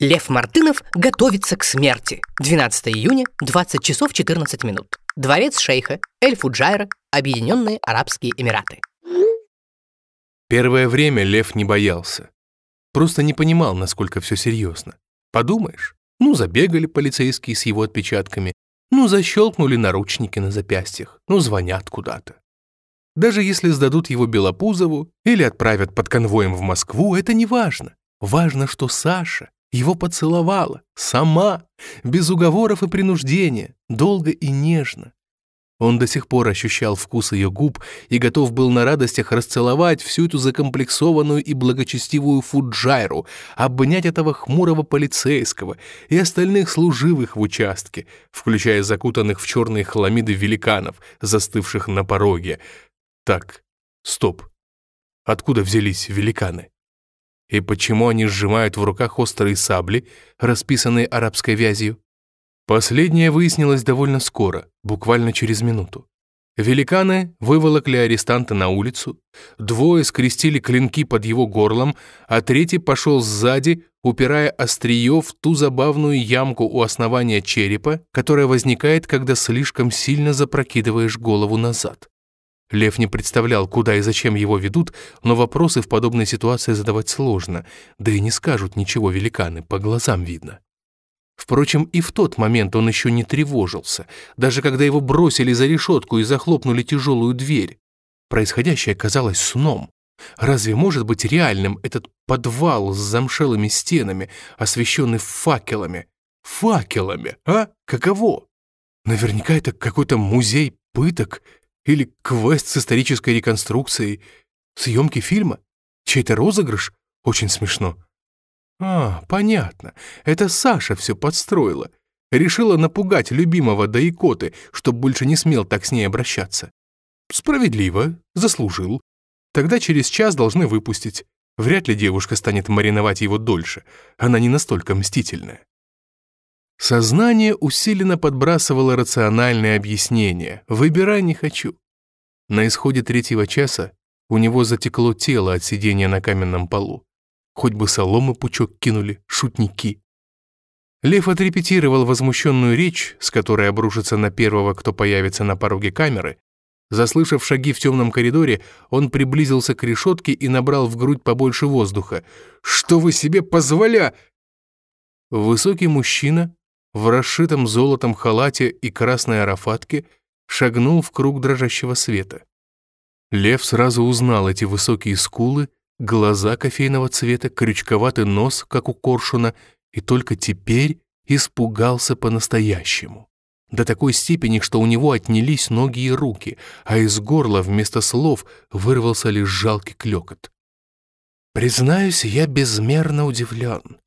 Лев Мартынов готовится к смерти. 12 июня, 20 часов 14 минут. Дворец шейха, Эль-Фуджайра, Объединенные Арабские Эмираты. Первое время Лев не боялся. Просто не понимал, насколько все серьезно. Подумаешь, ну забегали полицейские с его отпечатками, ну защелкнули наручники на запястьях, ну звонят куда-то. Даже если сдадут его Белопузову или отправят под конвоем в Москву, это не важно. Важно, что Саша его поцеловала, сама, без уговоров и принуждения, долго и нежно. Он до сих пор ощущал вкус ее губ и готов был на радостях расцеловать всю эту закомплексованную и благочестивую фуджайру, обнять этого хмурого полицейского и остальных служивых в участке, включая закутанных в черные хламиды великанов, застывших на пороге. Так, стоп. Откуда взялись великаны? И почему они сжимают в руках острые сабли, расписанные арабской вязью? Последнее выяснилось довольно скоро, буквально через минуту. Великаны выволокли арестанта на улицу, двое скрестили клинки под его горлом, а третий пошел сзади, упирая острие в ту забавную ямку у основания черепа, которая возникает, когда слишком сильно запрокидываешь голову назад. Лев не представлял, куда и зачем его ведут, но вопросы в подобной ситуации задавать сложно, да и не скажут ничего великаны, по глазам видно. Впрочем, и в тот момент он еще не тревожился, даже когда его бросили за решетку и захлопнули тяжелую дверь. Происходящее казалось сном. Разве может быть реальным этот подвал с замшелыми стенами, освещенный факелами? Факелами, а? Каково? Наверняка это какой-то музей пыток или квест с исторической реконструкцией? Съемки фильма? Чей-то розыгрыш? Очень смешно. А, понятно. Это Саша все подстроила. Решила напугать любимого до икоты, чтоб больше не смел так с ней обращаться. Справедливо, заслужил. Тогда через час должны выпустить. Вряд ли девушка станет мариновать его дольше. Она не настолько мстительная. Сознание усиленно подбрасывало рациональное объяснение. «Выбирай не хочу». На исходе третьего часа у него затекло тело от сидения на каменном полу. Хоть бы соломы пучок кинули, шутники. Лев отрепетировал возмущенную речь, с которой обрушится на первого, кто появится на пороге камеры. Заслышав шаги в темном коридоре, он приблизился к решетке и набрал в грудь побольше воздуха. «Что вы себе позволя...» Высокий мужчина в расшитом золотом халате и красной арафатке шагнул в круг дрожащего света. Лев сразу узнал эти высокие скулы, глаза кофейного цвета, крючковатый нос, как у коршуна, и только теперь испугался по-настоящему. До такой степени, что у него отнялись ноги и руки, а из горла вместо слов вырвался лишь жалкий клёкот. «Признаюсь, я безмерно удивлен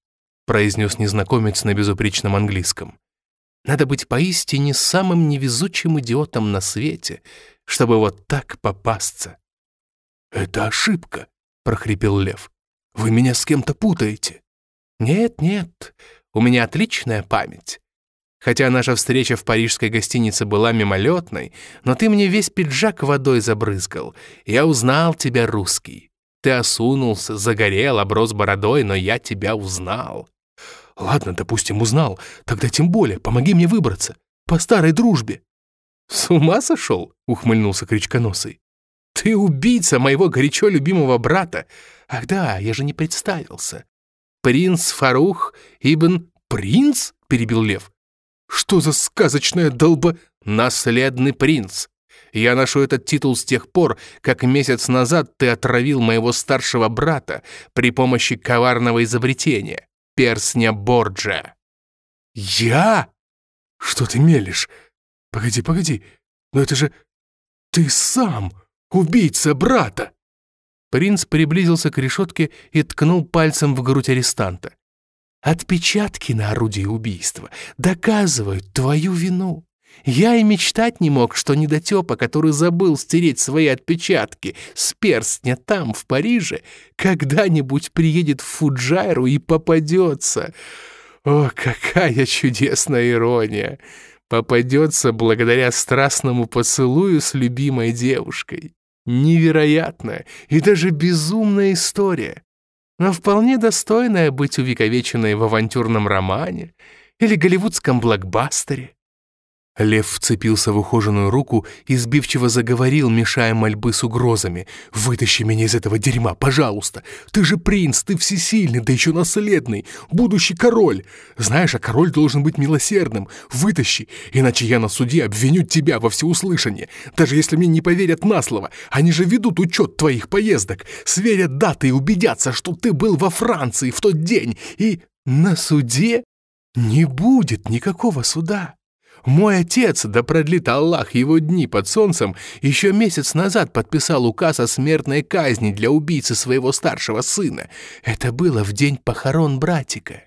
произнес незнакомец на безупречном английском. Надо быть поистине самым невезучим идиотом на свете, чтобы вот так попасться. «Это ошибка», — прохрипел Лев. «Вы меня с кем-то путаете». «Нет, нет, у меня отличная память. Хотя наша встреча в парижской гостинице была мимолетной, но ты мне весь пиджак водой забрызгал. Я узнал тебя, русский. Ты осунулся, загорел, оброс бородой, но я тебя узнал. Ладно, допустим, узнал. Тогда тем более, помоги мне выбраться. По старой дружбе. С ума сошел? Ухмыльнулся Крючконосый. Ты убийца моего горячо любимого брата. Ах да, я же не представился. Принц Фарух Ибн... Принц? Перебил Лев. Что за сказочная долба... Наследный принц. Я ношу этот титул с тех пор, как месяц назад ты отравил моего старшего брата при помощи коварного изобретения перстня Борджа. «Я? Что ты мелешь? Погоди, погоди, но это же ты сам, убийца брата!» Принц приблизился к решетке и ткнул пальцем в грудь арестанта. «Отпечатки на орудии убийства доказывают твою вину. Я и мечтать не мог, что недотепа, который забыл стереть свои отпечатки с перстня там, в Париже, когда-нибудь приедет в Фуджайру и попадется. О, какая чудесная ирония! Попадется благодаря страстному поцелую с любимой девушкой. Невероятная и даже безумная история. но вполне достойная быть увековеченной в авантюрном романе или голливудском блокбастере. Лев вцепился в ухоженную руку и сбивчиво заговорил, мешая мольбы с угрозами. «Вытащи меня из этого дерьма, пожалуйста! Ты же принц, ты всесильный, да еще наследный, будущий король! Знаешь, а король должен быть милосердным. Вытащи, иначе я на суде обвиню тебя во всеуслышание. Даже если мне не поверят на слово, они же ведут учет твоих поездок, сверят даты и убедятся, что ты был во Франции в тот день. И на суде не будет никакого суда!» Мой отец, да продлит Аллах его дни под солнцем, еще месяц назад подписал указ о смертной казни для убийцы своего старшего сына. Это было в день похорон братика».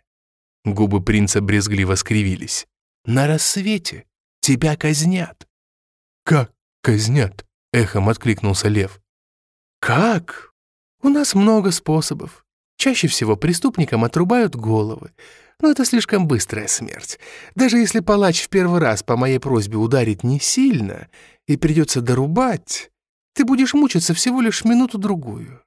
Губы принца брезгливо скривились. «На рассвете тебя казнят». «Как казнят?» — эхом откликнулся лев. «Как? У нас много способов. Чаще всего преступникам отрубают головы. Но это слишком быстрая смерть. Даже если палач в первый раз по моей просьбе ударит не сильно и придется дорубать, ты будешь мучиться всего лишь минуту-другую».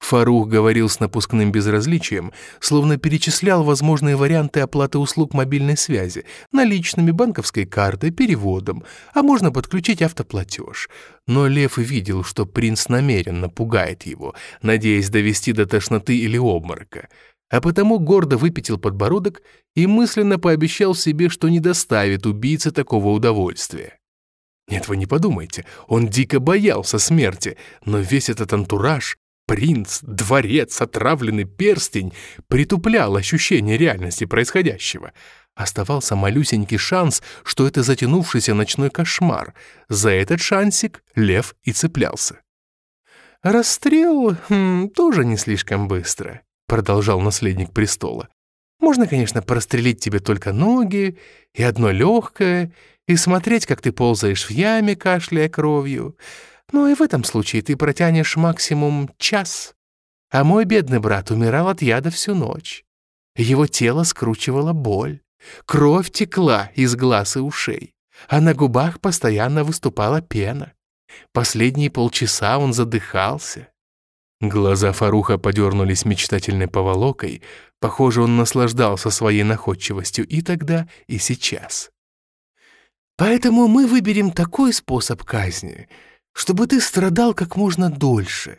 Фарух говорил с напускным безразличием, словно перечислял возможные варианты оплаты услуг мобильной связи, наличными, банковской картой, переводом, а можно подключить автоплатеж. Но Лев видел, что принц намеренно пугает его, надеясь довести до тошноты или обморока а потому гордо выпятил подбородок и мысленно пообещал себе, что не доставит убийце такого удовольствия. Нет, вы не подумайте, он дико боялся смерти, но весь этот антураж, принц, дворец, отравленный перстень притуплял ощущение реальности происходящего. Оставался малюсенький шанс, что это затянувшийся ночной кошмар. За этот шансик лев и цеплялся. Расстрел хм, тоже не слишком быстро. — продолжал наследник престола. «Можно, конечно, прострелить тебе только ноги и одно легкое, и смотреть, как ты ползаешь в яме, кашляя кровью. Но и в этом случае ты протянешь максимум час. А мой бедный брат умирал от яда всю ночь. Его тело скручивала боль. Кровь текла из глаз и ушей, а на губах постоянно выступала пена. Последние полчаса он задыхался. Глаза Фаруха подернулись мечтательной поволокой. Похоже, он наслаждался своей находчивостью и тогда, и сейчас. «Поэтому мы выберем такой способ казни, чтобы ты страдал как можно дольше.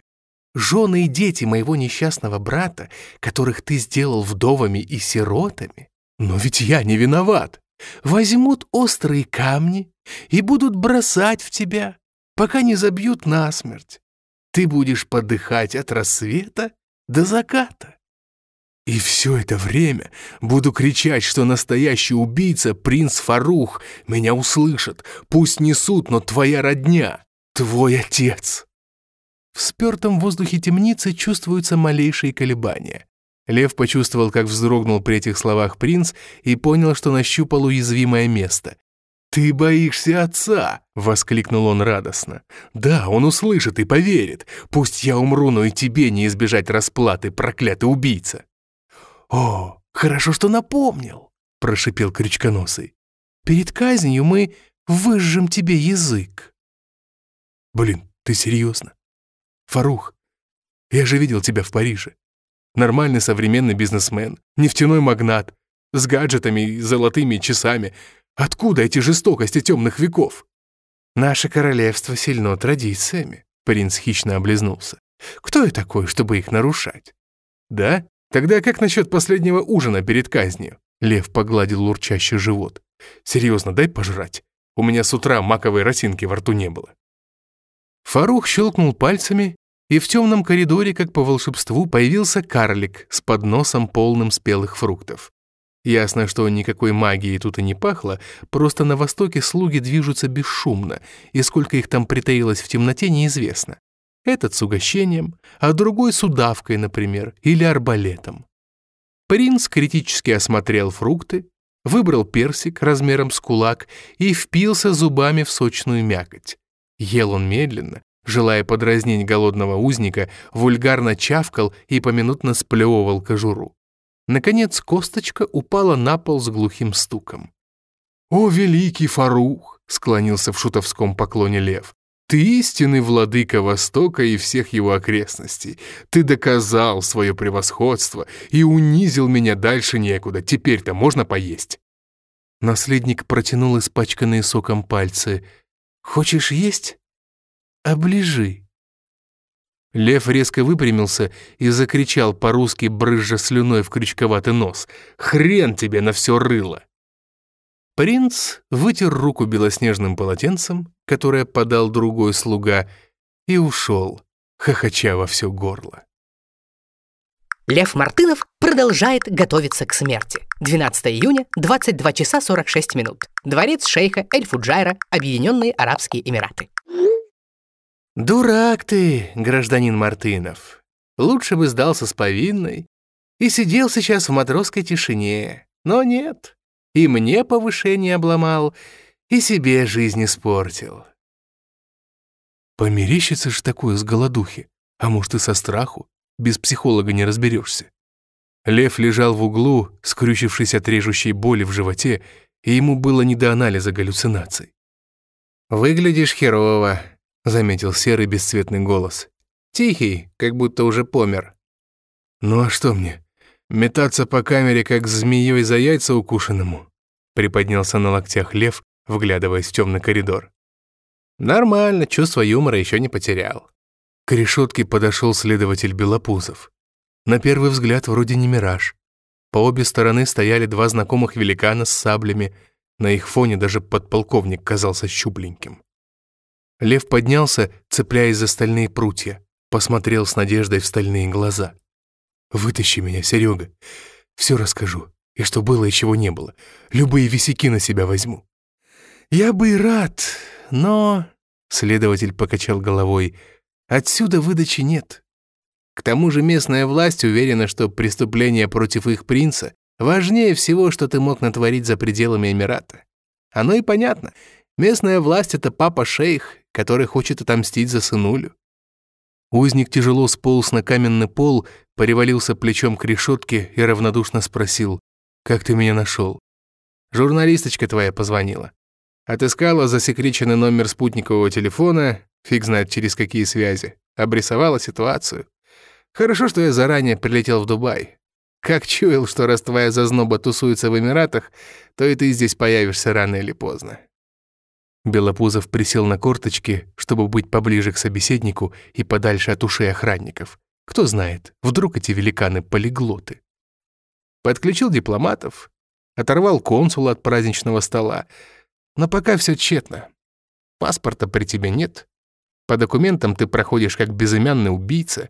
Жены и дети моего несчастного брата, которых ты сделал вдовами и сиротами, но ведь я не виноват, возьмут острые камни и будут бросать в тебя, пока не забьют насмерть. Ты будешь подыхать от рассвета до заката. И все это время буду кричать, что настоящий убийца, принц Фарух, меня услышат. Пусть несут, но твоя родня, твой отец. В спертом воздухе темницы чувствуются малейшие колебания. Лев почувствовал, как вздрогнул при этих словах принц и понял, что нащупал уязвимое место. «Ты боишься отца!» — воскликнул он радостно. «Да, он услышит и поверит. Пусть я умру, но и тебе не избежать расплаты, проклятый убийца!» «О, хорошо, что напомнил!» — прошипел Крючконосый. «Перед казнью мы выжжем тебе язык!» «Блин, ты серьезно? Фарух, я же видел тебя в Париже. Нормальный современный бизнесмен, нефтяной магнат, с гаджетами и золотыми часами, Откуда эти жестокости темных веков? Наше королевство сильно традициями, принц хищно облизнулся. Кто я такой, чтобы их нарушать? Да? Тогда как насчет последнего ужина перед казнью? Лев погладил урчащий живот. Серьезно, дай пожрать. У меня с утра маковой росинки во рту не было. Фарух щелкнул пальцами, и в темном коридоре, как по волшебству, появился карлик с подносом полным спелых фруктов. Ясно, что никакой магии тут и не пахло, просто на востоке слуги движутся бесшумно, и сколько их там притаилось в темноте, неизвестно. Этот с угощением, а другой с удавкой, например, или арбалетом. Принц критически осмотрел фрукты, выбрал персик размером с кулак и впился зубами в сочную мякоть. Ел он медленно, желая подразнить голодного узника, вульгарно чавкал и поминутно сплевывал кожуру. Наконец косточка упала на пол с глухим стуком. «О, великий Фарух!» — склонился в шутовском поклоне лев. Ты истинный владыка Востока и всех его окрестностей. Ты доказал свое превосходство и унизил меня дальше некуда. Теперь-то можно поесть». Наследник протянул испачканные соком пальцы. «Хочешь есть? Оближи». Лев резко выпрямился и закричал по-русски, брызжа слюной в крючковатый нос. «Хрен тебе на все рыло!» Принц вытер руку белоснежным полотенцем, которое подал другой слуга, и ушел, хохоча во все горло. Лев Мартынов продолжает готовиться к смерти. 12 июня, 22 часа 46 минут. Дворец шейха Эль-Фуджайра, Объединенные Арабские Эмираты. «Дурак ты, гражданин Мартынов. Лучше бы сдался с повинной и сидел сейчас в матросской тишине. Но нет, и мне повышение обломал, и себе жизнь испортил. Померещится ж такое с голодухи, а может и со страху, без психолога не разберешься. Лев лежал в углу, скрючившись от режущей боли в животе, и ему было не до анализа галлюцинаций. «Выглядишь херово», — заметил серый бесцветный голос. «Тихий, как будто уже помер». «Ну а что мне? Метаться по камере, как змеей за яйца укушенному?» Приподнялся на локтях лев, вглядываясь в темный коридор. «Нормально, чувство юмора еще не потерял». К решетке подошел следователь Белопузов. На первый взгляд вроде не мираж. По обе стороны стояли два знакомых великана с саблями, на их фоне даже подполковник казался щупленьким. Лев поднялся, цепляясь за стальные прутья, посмотрел с надеждой в стальные глаза. Вытащи меня, Серега. Все расскажу. И что было и чего не было. Любые висяки на себя возьму. Я бы и рад, но... Следователь покачал головой. Отсюда выдачи нет. К тому же местная власть уверена, что преступление против их принца важнее всего, что ты мог натворить за пределами Эмирата. Оно и понятно. Местная власть — это папа-шейх, который хочет отомстить за сынулю. Узник тяжело сполз на каменный пол, Перевалился плечом к решетке и равнодушно спросил, «Как ты меня нашел?» «Журналисточка твоя позвонила. Отыскала засекреченный номер спутникового телефона, фиг знает через какие связи, обрисовала ситуацию. Хорошо, что я заранее прилетел в Дубай. Как чуял, что раз твоя зазноба тусуется в Эмиратах, то и ты здесь появишься рано или поздно». Белопузов присел на корточки, чтобы быть поближе к собеседнику и подальше от ушей охранников. Кто знает, вдруг эти великаны полиглоты. Подключил дипломатов, оторвал консула от праздничного стола, но пока все тщетно. Паспорта при тебе нет. По документам ты проходишь как безымянный убийца,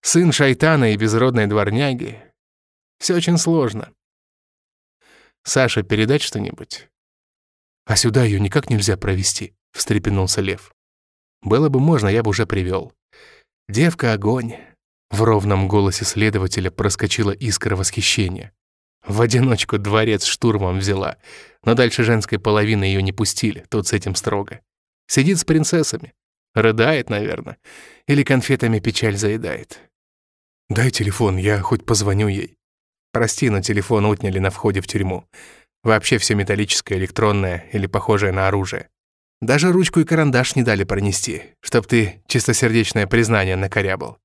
сын шайтана и безродной дворняги. Все очень сложно. Саша, передать что-нибудь? А сюда ее никак нельзя провести, встрепенулся Лев. Было бы можно, я бы уже привел. Девка огонь. В ровном голосе следователя проскочила искра восхищения. В одиночку дворец штурмом взяла, но дальше женской половины ее не пустили, тут с этим строго. Сидит с принцессами, рыдает, наверное, или конфетами печаль заедает. «Дай телефон, я хоть позвоню ей». «Прости, но телефон отняли на входе в тюрьму. Вообще все металлическое, электронное или похожее на оружие. Даже ручку и карандаш не дали пронести, чтоб ты чистосердечное признание накорябал.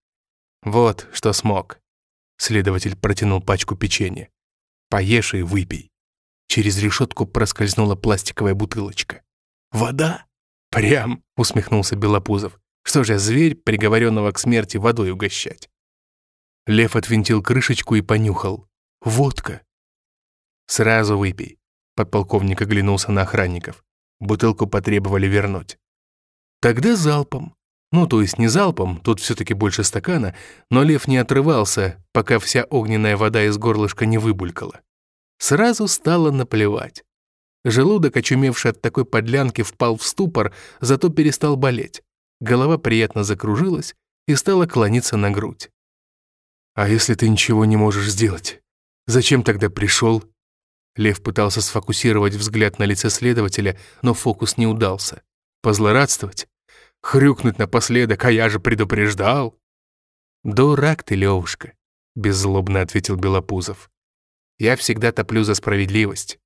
«Вот, что смог». Следователь протянул пачку печенья. «Поешь и выпей». Через решетку проскользнула пластиковая бутылочка. «Вода?» «Прям», — усмехнулся Белопузов. «Что же, зверь, приговоренного к смерти, водой угощать?» Лев отвинтил крышечку и понюхал. «Водка». «Сразу выпей», — подполковник оглянулся на охранников. Бутылку потребовали вернуть. «Тогда залпом», ну, то есть не залпом, тут все-таки больше стакана, но лев не отрывался, пока вся огненная вода из горлышка не выбулькала. Сразу стало наплевать. Желудок, очумевший от такой подлянки, впал в ступор, зато перестал болеть. Голова приятно закружилась и стала клониться на грудь. «А если ты ничего не можешь сделать? Зачем тогда пришел?» Лев пытался сфокусировать взгляд на лице следователя, но фокус не удался. «Позлорадствовать? Хрюкнуть напоследок, а я же предупреждал. «Дурак ты, Левушка», — беззлобно ответил Белопузов. «Я всегда топлю за справедливость.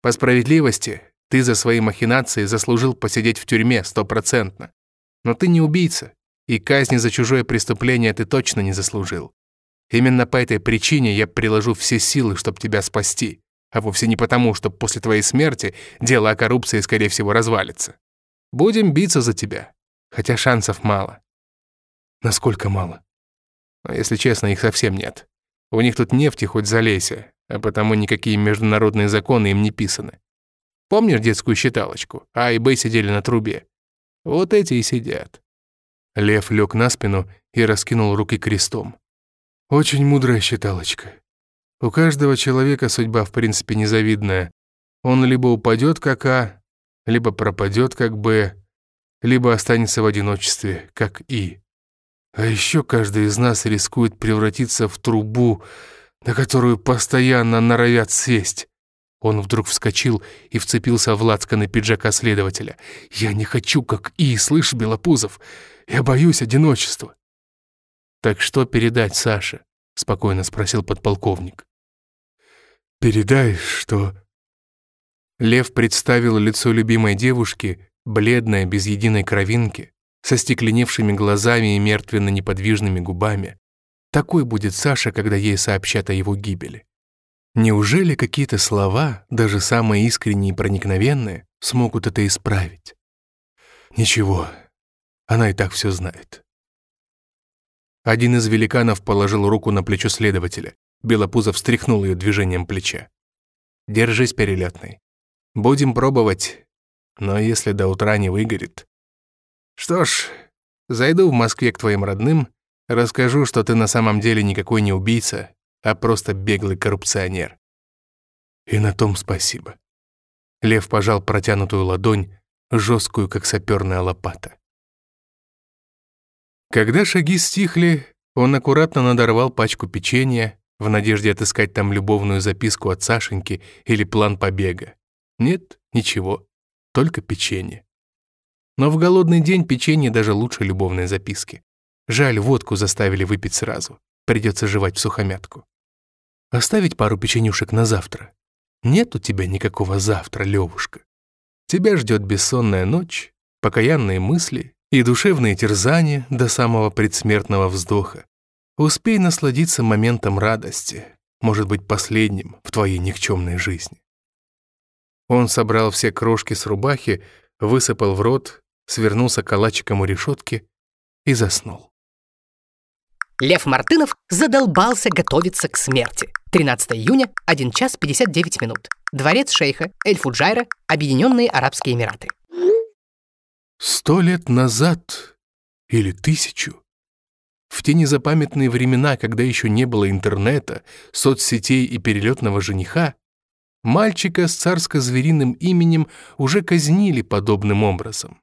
По справедливости ты за свои махинации заслужил посидеть в тюрьме стопроцентно. Но ты не убийца, и казни за чужое преступление ты точно не заслужил. Именно по этой причине я приложу все силы, чтобы тебя спасти, а вовсе не потому, что после твоей смерти дело о коррупции, скорее всего, развалится. Будем биться за тебя, хотя шансов мало. Насколько мало? Но, если честно, их совсем нет. У них тут нефти хоть залейся, а потому никакие международные законы им не писаны. Помнишь детскую считалочку? А и Б сидели на трубе. Вот эти и сидят. Лев лег на спину и раскинул руки крестом. Очень мудрая считалочка. У каждого человека судьба, в принципе, незавидная. Он либо упадет как А, либо пропадет как Б, либо останется в одиночестве как И. А еще каждый из нас рискует превратиться в трубу, на которую постоянно норовят сесть. Он вдруг вскочил и вцепился в лацканы пиджака следователя. «Я не хочу, как И, слышь, Белопузов? Я боюсь одиночества». «Так что передать Саше?» — спокойно спросил подполковник. «Передай, что...» Лев представил лицо любимой девушки, бледное, без единой кровинки, со стекленевшими глазами и мертвенно-неподвижными губами. Такой будет Саша, когда ей сообщат о его гибели. Неужели какие-то слова, даже самые искренние и проникновенные, смогут это исправить? Ничего, она и так все знает. Один из великанов положил руку на плечо следователя. Белопузов встряхнул ее движением плеча. «Держись, перелетный. Будем пробовать, но если до утра не выгорит...» «Что ж, зайду в Москве к твоим родным, расскажу, что ты на самом деле никакой не убийца, а просто беглый коррупционер. И на том спасибо. Лев пожал протянутую ладонь, жесткую, как саперная лопата. Когда шаги стихли, он аккуратно надорвал пачку печенья в надежде отыскать там любовную записку от Сашеньки или план побега. Нет, ничего, только печенье. Но в голодный день печенье даже лучше любовной записки. Жаль, водку заставили выпить сразу. Придется жевать в сухомятку. Оставить пару печенюшек на завтра. Нет у тебя никакого завтра, Левушка. Тебя ждет бессонная ночь, покаянные мысли и душевные терзания до самого предсмертного вздоха. Успей насладиться моментом радости, может быть, последним в твоей никчемной жизни. Он собрал все крошки с рубахи, высыпал в рот, свернулся калачиком у решетки и заснул. Лев Мартынов задолбался готовиться к смерти. 13 июня, 1 час 59 минут. Дворец шейха, Эль-Фуджайра, Объединенные Арабские Эмираты. Сто лет назад или тысячу. В те незапамятные времена, когда еще не было интернета, соцсетей и перелетного жениха, мальчика с царско-звериным именем уже казнили подобным образом.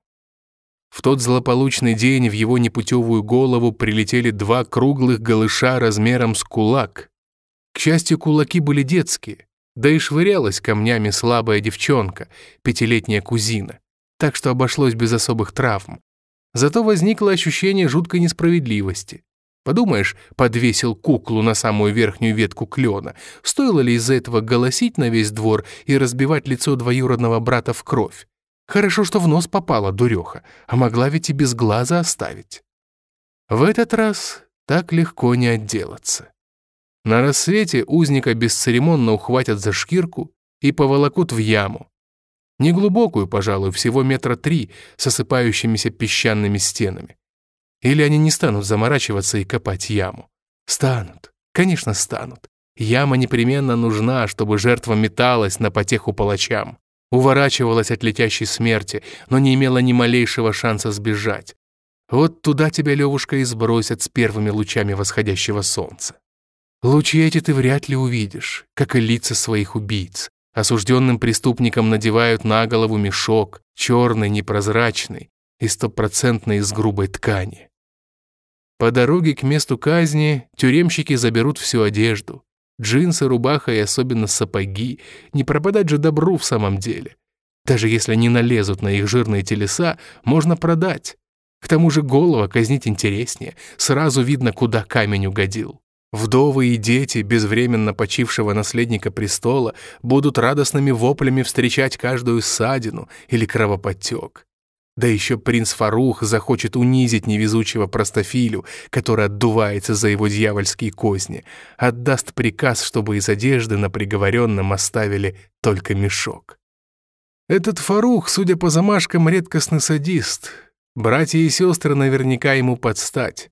В тот злополучный день в его непутевую голову прилетели два круглых голыша размером с кулак. К счастью, кулаки были детские, да и швырялась камнями слабая девчонка, пятилетняя кузина, так что обошлось без особых травм. Зато возникло ощущение жуткой несправедливости. Подумаешь, подвесил куклу на самую верхнюю ветку клена. Стоило ли из-за этого голосить на весь двор и разбивать лицо двоюродного брата в кровь? Хорошо, что в нос попала дуреха, а могла ведь и без глаза оставить. В этот раз так легко не отделаться. На рассвете узника бесцеремонно ухватят за шкирку и поволокут в яму. Неглубокую, пожалуй, всего метра три, с осыпающимися песчаными стенами. Или они не станут заморачиваться и копать яму? Станут, конечно, станут. Яма непременно нужна, чтобы жертва металась на потеху палачам уворачивалась от летящей смерти, но не имела ни малейшего шанса сбежать. Вот туда тебя, Левушка, и сбросят с первыми лучами восходящего солнца. Лучи эти ты вряд ли увидишь, как и лица своих убийц. Осужденным преступникам надевают на голову мешок, черный, непрозрачный и стопроцентный из грубой ткани. По дороге к месту казни тюремщики заберут всю одежду, Джинсы, рубаха и особенно сапоги. Не пропадать же добру в самом деле. Даже если не налезут на их жирные телеса, можно продать. К тому же голова казнить интереснее. Сразу видно, куда камень угодил. Вдовы и дети безвременно почившего наследника престола будут радостными воплями встречать каждую ссадину или кровоподтек. Да еще принц Фарух захочет унизить невезучего простофилю, который отдувается за его дьявольские козни, отдаст приказ, чтобы из одежды на приговоренном оставили только мешок. Этот Фарух, судя по замашкам, редкостный садист. Братья и сестры наверняка ему подстать.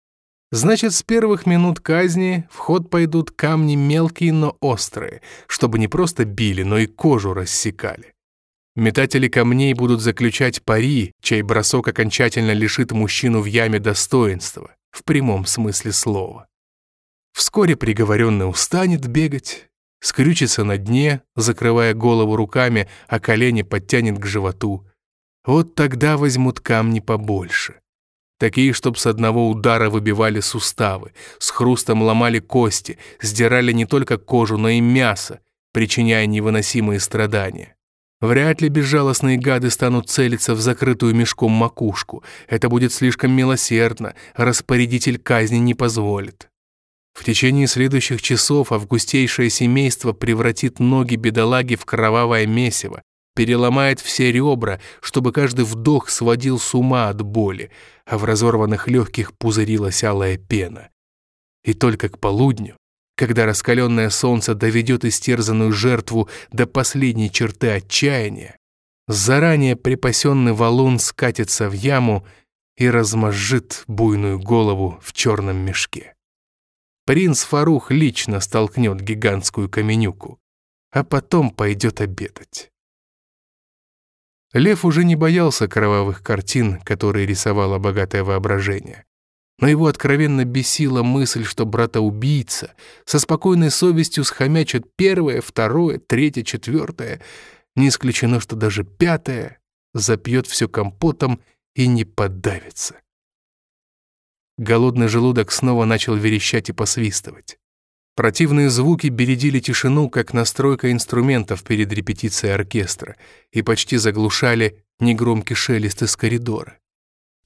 Значит, с первых минут казни в ход пойдут камни мелкие, но острые, чтобы не просто били, но и кожу рассекали. Метатели камней будут заключать пари, чей бросок окончательно лишит мужчину в яме достоинства, в прямом смысле слова. Вскоре приговоренный устанет бегать, скрючится на дне, закрывая голову руками, а колени подтянет к животу. Вот тогда возьмут камни побольше. Такие, чтоб с одного удара выбивали суставы, с хрустом ломали кости, сдирали не только кожу, но и мясо, причиняя невыносимые страдания. Вряд ли безжалостные гады станут целиться в закрытую мешком макушку. Это будет слишком милосердно, распорядитель казни не позволит. В течение следующих часов августейшее семейство превратит ноги бедолаги в кровавое месиво, переломает все ребра, чтобы каждый вдох сводил с ума от боли, а в разорванных легких пузырилась алая пена. И только к полудню когда раскаленное солнце доведет истерзанную жертву до последней черты отчаяния, заранее припасенный валун скатится в яму и размозжит буйную голову в черном мешке. Принц Фарух лично столкнет гигантскую каменюку, а потом пойдет обедать. Лев уже не боялся кровавых картин, которые рисовало богатое воображение но его откровенно бесила мысль, что брата-убийца со спокойной совестью схомячит первое, второе, третье, четвертое, не исключено, что даже пятое запьет все компотом и не подавится. Голодный желудок снова начал верещать и посвистывать. Противные звуки бередили тишину, как настройка инструментов перед репетицией оркестра, и почти заглушали негромкий шелест из коридора.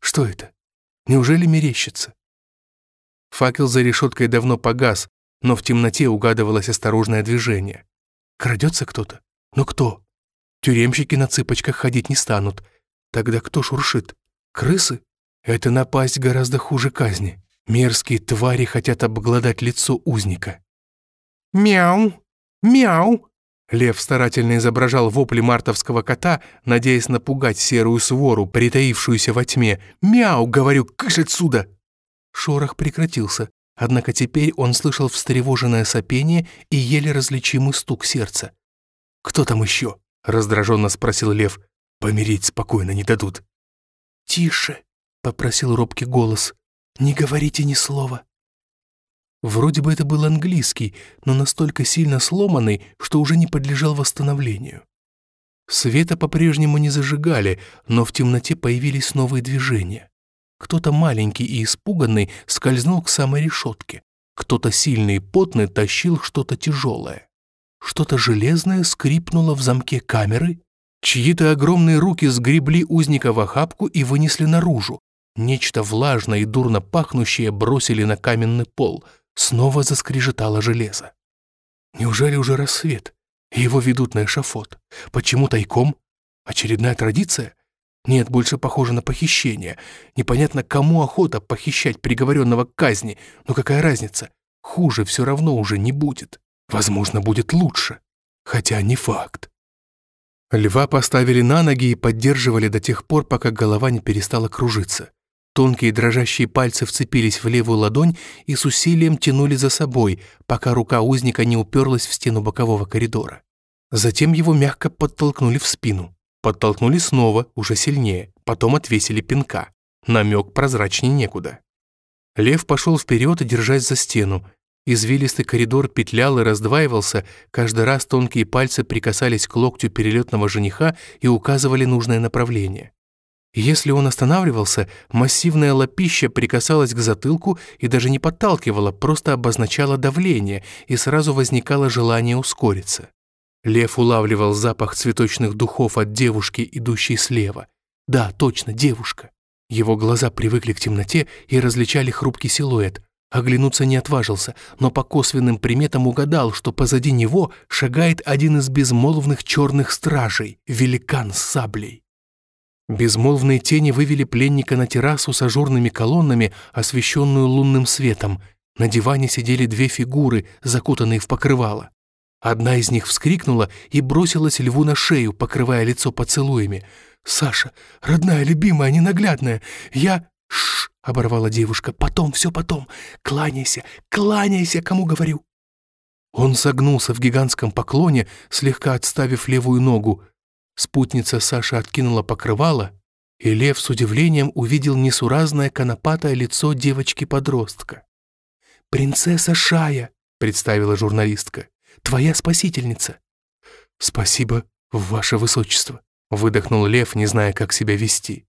Что это? Неужели мерещится? Факел за решеткой давно погас, но в темноте угадывалось осторожное движение. Крадется кто-то? Но кто? Тюремщики на цыпочках ходить не станут. Тогда кто шуршит? Крысы? Это напасть гораздо хуже казни. Мерзкие твари хотят обглодать лицо узника. «Мяу! Мяу!» Лев старательно изображал вопли мартовского кота, надеясь напугать серую свору, притаившуюся во тьме. «Мяу!» — говорю, «кыш отсюда!» Шорох прекратился, однако теперь он слышал встревоженное сопение и еле различимый стук сердца. «Кто там еще?» — раздраженно спросил Лев. «Помереть спокойно не дадут». «Тише!» — попросил робкий голос. «Не говорите ни слова». Вроде бы это был английский, но настолько сильно сломанный, что уже не подлежал восстановлению. Света по-прежнему не зажигали, но в темноте появились новые движения. Кто-то маленький и испуганный скользнул к самой решетке. Кто-то сильный и потный тащил что-то тяжелое. Что-то железное скрипнуло в замке камеры. Чьи-то огромные руки сгребли узника в охапку и вынесли наружу. Нечто влажное и дурно пахнущее бросили на каменный пол — Снова заскрежетало железо. Неужели уже рассвет? Его ведут на эшафот. Почему тайком? Очередная традиция? Нет, больше похоже на похищение. Непонятно, кому охота похищать приговоренного к казни. Но какая разница? Хуже все равно уже не будет. Возможно, будет лучше. Хотя не факт. Льва поставили на ноги и поддерживали до тех пор, пока голова не перестала кружиться. Тонкие дрожащие пальцы вцепились в левую ладонь и с усилием тянули за собой, пока рука узника не уперлась в стену бокового коридора. Затем его мягко подтолкнули в спину. Подтолкнули снова, уже сильнее, потом отвесили пинка. Намек прозрачнее некуда. Лев пошел вперед, держась за стену. Извилистый коридор петлял и раздваивался, каждый раз тонкие пальцы прикасались к локтю перелетного жениха и указывали нужное направление. Если он останавливался, массивная лапища прикасалась к затылку и даже не подталкивала, просто обозначала давление, и сразу возникало желание ускориться. Лев улавливал запах цветочных духов от девушки, идущей слева. Да, точно, девушка. Его глаза привыкли к темноте и различали хрупкий силуэт. Оглянуться не отважился, но по косвенным приметам угадал, что позади него шагает один из безмолвных черных стражей, великан с саблей. Безмолвные тени вывели пленника на террасу с ажурными колоннами, освещенную лунным светом. На диване сидели две фигуры, закутанные в покрывало. Одна из них вскрикнула и бросилась льву на шею, покрывая лицо поцелуями. «Саша, родная, любимая, ненаглядная, я...» «Шш!» — оборвала девушка. «Потом, все потом. Кланяйся, кланяйся, кому говорю!» Он согнулся в гигантском поклоне, слегка отставив левую ногу. Спутница Саши откинула покрывало, и Лев с удивлением увидел несуразное конопатое лицо девочки-подростка. «Принцесса Шая», — представила журналистка, — «твоя спасительница». «Спасибо, ваше высочество», — выдохнул Лев, не зная, как себя вести.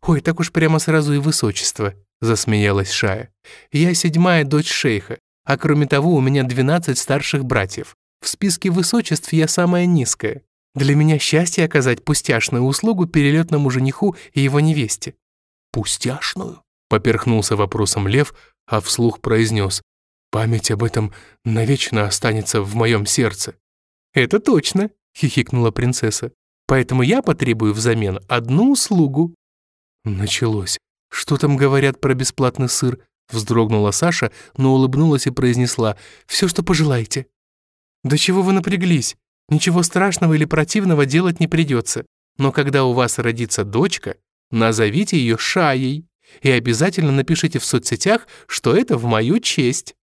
«Ой, так уж прямо сразу и высочество», — засмеялась Шая. «Я седьмая дочь шейха, а кроме того у меня двенадцать старших братьев. В списке высочеств я самая низкая. Для меня счастье оказать пустяшную услугу перелетному жениху и его невесте». «Пустяшную?» — поперхнулся вопросом Лев, а вслух произнес. «Память об этом навечно останется в моем сердце». «Это точно», — хихикнула принцесса. «Поэтому я потребую взамен одну услугу». Началось. Что там говорят про бесплатный сыр? Вздрогнула Саша, но улыбнулась и произнесла «Все, что пожелаете». «Да чего вы напряглись? Ничего страшного или противного делать не придется. Но когда у вас родится дочка, назовите ее Шаей и обязательно напишите в соцсетях, что это в мою честь».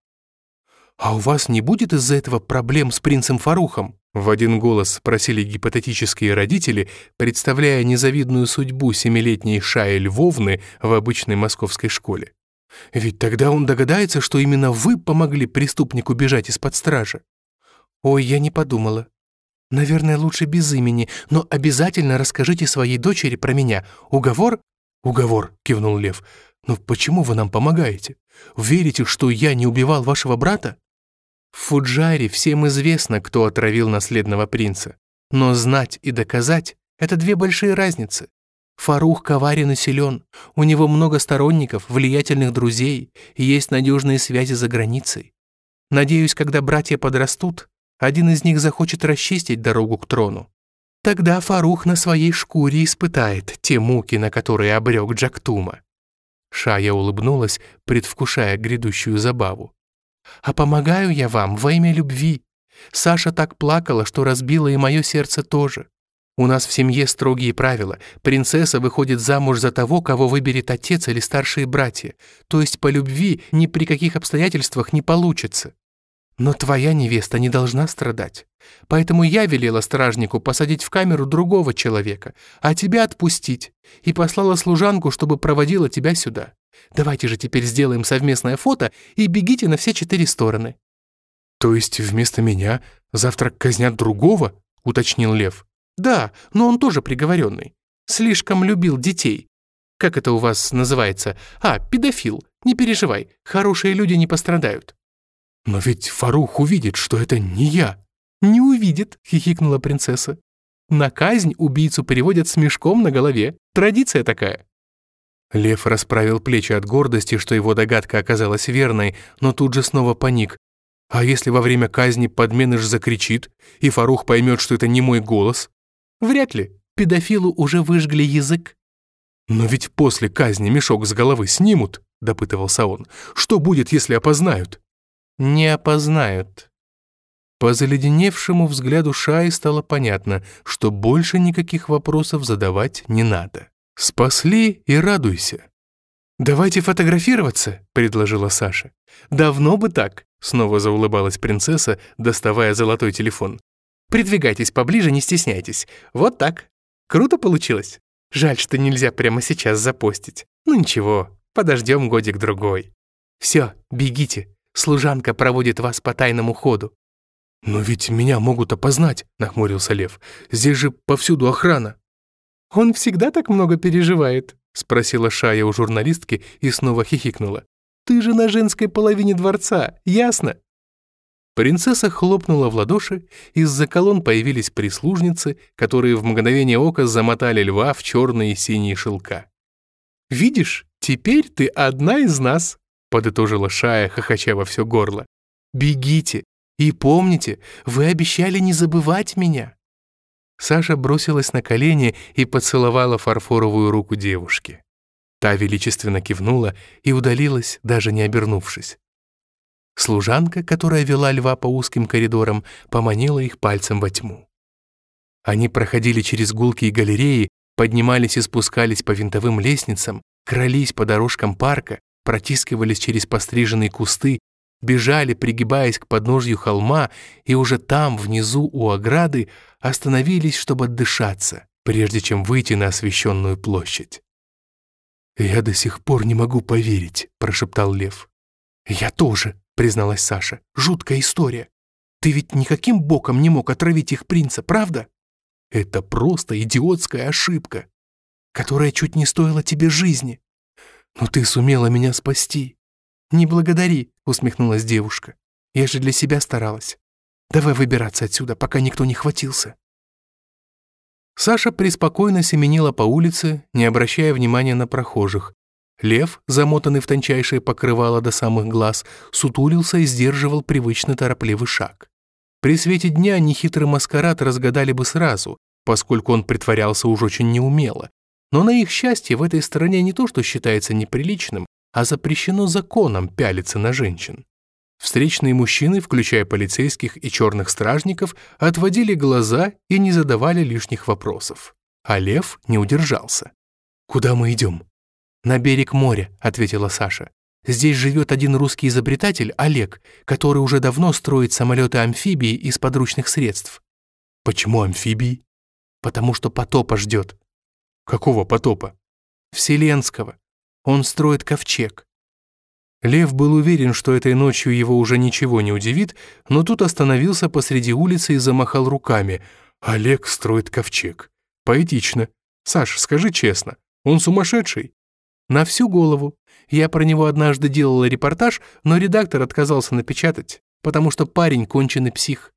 «А у вас не будет из-за этого проблем с принцем Фарухом?» В один голос спросили гипотетические родители, представляя незавидную судьбу семилетней Шаи Львовны в обычной московской школе. «Ведь тогда он догадается, что именно вы помогли преступнику бежать из-под стражи». «Ой, я не подумала. Наверное, лучше без имени, но обязательно расскажите своей дочери про меня. Уговор?» «Уговор», — кивнул Лев. «Но почему вы нам помогаете? Верите, что я не убивал вашего брата?» В Фуджаре всем известно, кто отравил наследного принца. Но знать и доказать — это две большие разницы. Фарух коварен и силен, у него много сторонников, влиятельных друзей и есть надежные связи за границей. Надеюсь, когда братья подрастут, один из них захочет расчистить дорогу к трону. Тогда Фарух на своей шкуре испытает те муки, на которые обрек Джактума. Шая улыбнулась, предвкушая грядущую забаву. «А помогаю я вам во имя любви. Саша так плакала, что разбила и мое сердце тоже. У нас в семье строгие правила. Принцесса выходит замуж за того, кого выберет отец или старшие братья. То есть по любви ни при каких обстоятельствах не получится. Но твоя невеста не должна страдать. Поэтому я велела стражнику посадить в камеру другого человека, а тебя отпустить, и послала служанку, чтобы проводила тебя сюда. Давайте же теперь сделаем совместное фото и бегите на все четыре стороны». «То есть вместо меня завтра казнят другого?» — уточнил Лев. «Да, но он тоже приговоренный. Слишком любил детей. Как это у вас называется? А, педофил. Не переживай, хорошие люди не пострадают». «Но ведь Фарух увидит, что это не я». «Не увидит», — хихикнула принцесса. «На казнь убийцу переводят с мешком на голове. Традиция такая». Лев расправил плечи от гордости, что его догадка оказалась верной, но тут же снова паник. А если во время казни подменыш закричит, и Фарух поймет, что это не мой голос? Вряд ли. Педофилу уже выжгли язык. «Но ведь после казни мешок с головы снимут», — допытывался он. «Что будет, если опознают?» «Не опознают». По заледеневшему взгляду Шаи стало понятно, что больше никаких вопросов задавать не надо. «Спасли и радуйся». «Давайте фотографироваться», — предложила Саша. «Давно бы так», — снова заулыбалась принцесса, доставая золотой телефон. «Придвигайтесь поближе, не стесняйтесь. Вот так. Круто получилось. Жаль, что нельзя прямо сейчас запостить. Ну ничего, подождем годик-другой. Все, бегите. Служанка проводит вас по тайному ходу». «Но ведь меня могут опознать», — нахмурился Лев. «Здесь же повсюду охрана». «Он всегда так много переживает?» — спросила Шая у журналистки и снова хихикнула. «Ты же на женской половине дворца, ясно?» Принцесса хлопнула в ладоши, из-за колонн появились прислужницы, которые в мгновение ока замотали льва в черные и синие шелка. «Видишь, теперь ты одна из нас», — подытожила Шая, хохоча во все горло. «Бегите и помните, вы обещали не забывать меня». Саша бросилась на колени и поцеловала фарфоровую руку девушки. Та величественно кивнула и удалилась, даже не обернувшись. Служанка, которая вела льва по узким коридорам, поманила их пальцем во тьму. Они проходили через гулкие галереи, поднимались и спускались по винтовым лестницам, крались по дорожкам парка, протискивались через постриженные кусты, бежали, пригибаясь к подножью холма, и уже там, внизу у ограды, остановились, чтобы отдышаться, прежде чем выйти на освещенную площадь. «Я до сих пор не могу поверить», — прошептал Лев. «Я тоже», — призналась Саша. «Жуткая история. Ты ведь никаким боком не мог отравить их принца, правда? Это просто идиотская ошибка, которая чуть не стоила тебе жизни. Но ты сумела меня спасти. Не благодари, усмехнулась девушка. Я же для себя старалась. Давай выбираться отсюда, пока никто не хватился. Саша преспокойно семенила по улице, не обращая внимания на прохожих. Лев, замотанный в тончайшее покрывало до самых глаз, сутулился и сдерживал привычно торопливый шаг. При свете дня нехитрый маскарад разгадали бы сразу, поскольку он притворялся уж очень неумело. Но на их счастье в этой стране не то что считается неприличным, а запрещено законом пялиться на женщин. Встречные мужчины, включая полицейских и черных стражников, отводили глаза и не задавали лишних вопросов. А Лев не удержался. «Куда мы идем?» «На берег моря», — ответила Саша. «Здесь живет один русский изобретатель, Олег, который уже давно строит самолеты-амфибии из подручных средств». «Почему амфибии?» «Потому что потопа ждет». «Какого потопа?» «Вселенского. Он строит ковчег. Лев был уверен, что этой ночью его уже ничего не удивит, но тут остановился посреди улицы и замахал руками. «Олег строит ковчег. Поэтично. Саш, скажи честно, он сумасшедший?» «На всю голову. Я про него однажды делала репортаж, но редактор отказался напечатать, потому что парень конченый псих».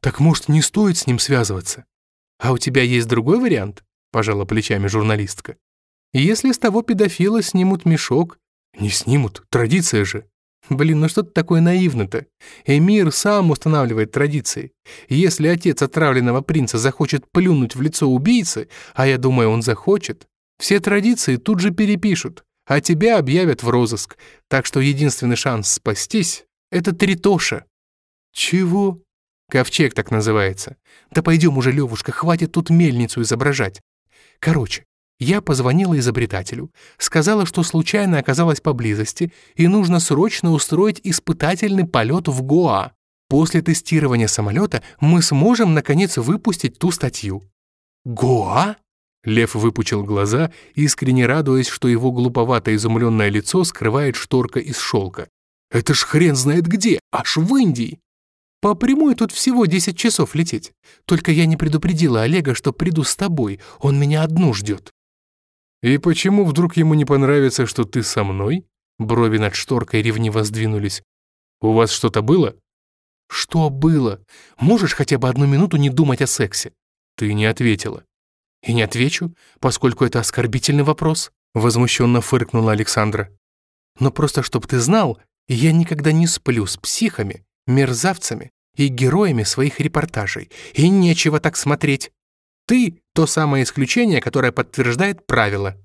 «Так, может, не стоит с ним связываться?» «А у тебя есть другой вариант?» – пожала плечами журналистка. «Если с того педофила снимут мешок, не снимут, традиция же. Блин, ну что ты такое наивно-то? Эмир сам устанавливает традиции. Если отец отравленного принца захочет плюнуть в лицо убийцы, а я думаю, он захочет, все традиции тут же перепишут, а тебя объявят в розыск. Так что единственный шанс спастись — это Тритоша. Чего? Ковчег так называется. Да пойдем уже, Левушка, хватит тут мельницу изображать. Короче, я позвонила изобретателю, сказала, что случайно оказалась поблизости и нужно срочно устроить испытательный полет в Гоа. После тестирования самолета мы сможем, наконец, выпустить ту статью. «Гоа?» Лев выпучил глаза, искренне радуясь, что его глуповато изумленное лицо скрывает шторка из шелка. «Это ж хрен знает где, аж в Индии!» «По прямой тут всего 10 часов лететь. Только я не предупредила Олега, что приду с тобой, он меня одну ждет». «И почему вдруг ему не понравится, что ты со мной?» Брови над шторкой ревниво сдвинулись. «У вас что-то было?» «Что было? Можешь хотя бы одну минуту не думать о сексе?» Ты не ответила. «И не отвечу, поскольку это оскорбительный вопрос», возмущенно фыркнула Александра. «Но просто чтоб ты знал, я никогда не сплю с психами, мерзавцами и героями своих репортажей, и нечего так смотреть. Ты — то самое исключение, которое подтверждает правило.